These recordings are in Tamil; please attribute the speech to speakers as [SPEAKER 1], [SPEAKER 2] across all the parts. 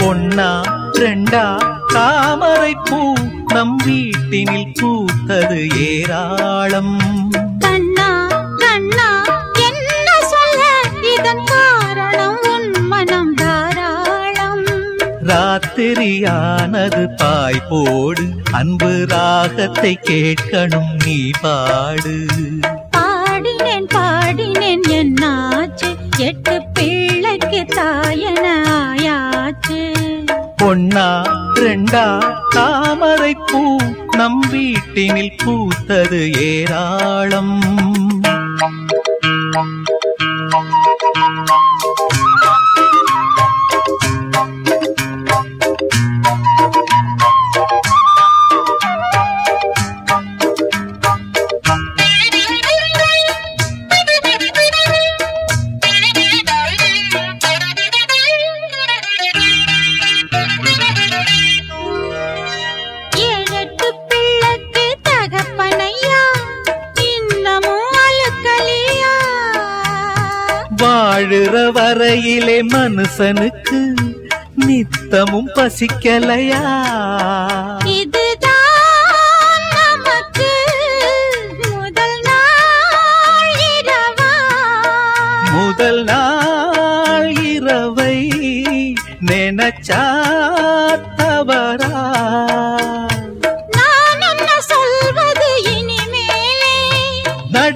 [SPEAKER 1] பொன்னா ரெண்டா தாமரை பூ நம் வீட்டினில் பூத்தது ஏராளம்.
[SPEAKER 2] கண்ணா கண்ணா என்ன சொல்ல? இதன் காரணம் உன் மனம் தாராளம்.
[SPEAKER 1] ராத்திரியானது பாய் போடு அன்பு ராகத்தை கேட்கணும் நீ பாடு. தாமரை பூ நம் வீட்டினில் பூத்தது ஏராளம். வாழுற வரையிலே மனுஷனுக்கு நித்தமும் பசிக்கலையா?
[SPEAKER 2] முதல் நாள் இரவை?
[SPEAKER 1] நினைச்சா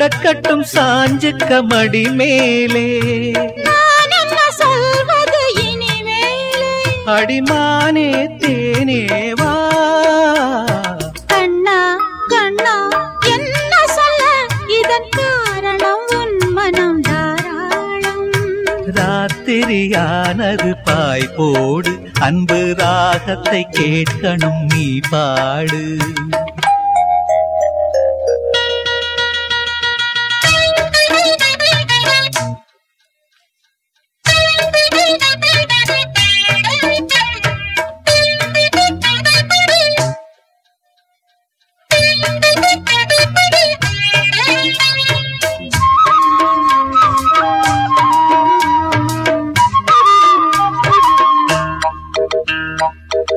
[SPEAKER 1] நடக்கட்டும் சாஞ்சுக்க மடி மேலே. அடிமானே தேனேவா
[SPEAKER 2] கண்ணா கண்ணா என்ன சொல்ல? இதன் காரணம் உன் மனம் தாராளம்.
[SPEAKER 1] ராத்திரியானது பாய் போடு. அன்பு ராகத்தை கேட்கணும் நீ பாடு.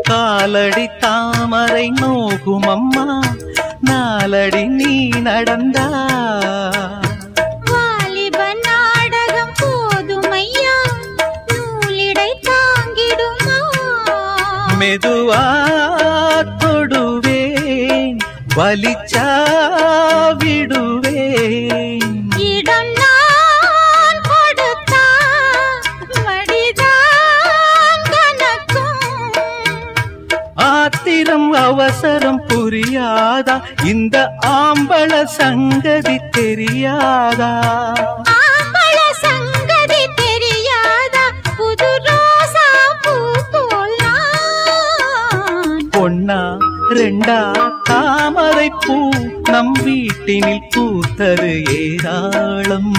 [SPEAKER 1] காலடி தாமரை நோகும் அம்மா நாலடி நீ நடந்தா.
[SPEAKER 2] வாலிப நாடகம் நூலிடை தாங்கிடுமா.
[SPEAKER 1] மெதுவா வலிச்சா விடுவேன்.
[SPEAKER 2] இடம் நான் கொடுத்தா மடிதான் கணக்கும்
[SPEAKER 1] ஆத்திரம் அவசரம் புரியாதா? இந்த ஆம்பள சங்கதி தெரியாதா? ரெண்டா தாமரை பூ நம் வீட்டினில் பூத்தது ஏராளம்.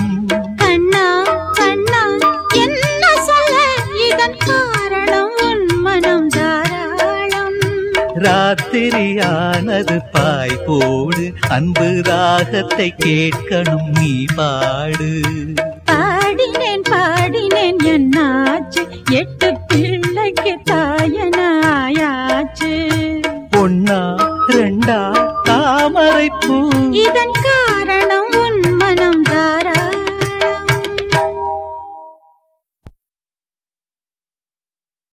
[SPEAKER 2] கண்ணா கண்ணா என்ன சொல்ல? இதன் காரணம் உன் மனம் தாராளம்.
[SPEAKER 1] ராத்திரியானது பாய் போடு அன்பு ராகத்தை கேட்கணும் நீ பாடு.
[SPEAKER 2] பாடினேன் பாடினேன் என்னாச்சு? எட்டு இதன் காரணம் உன்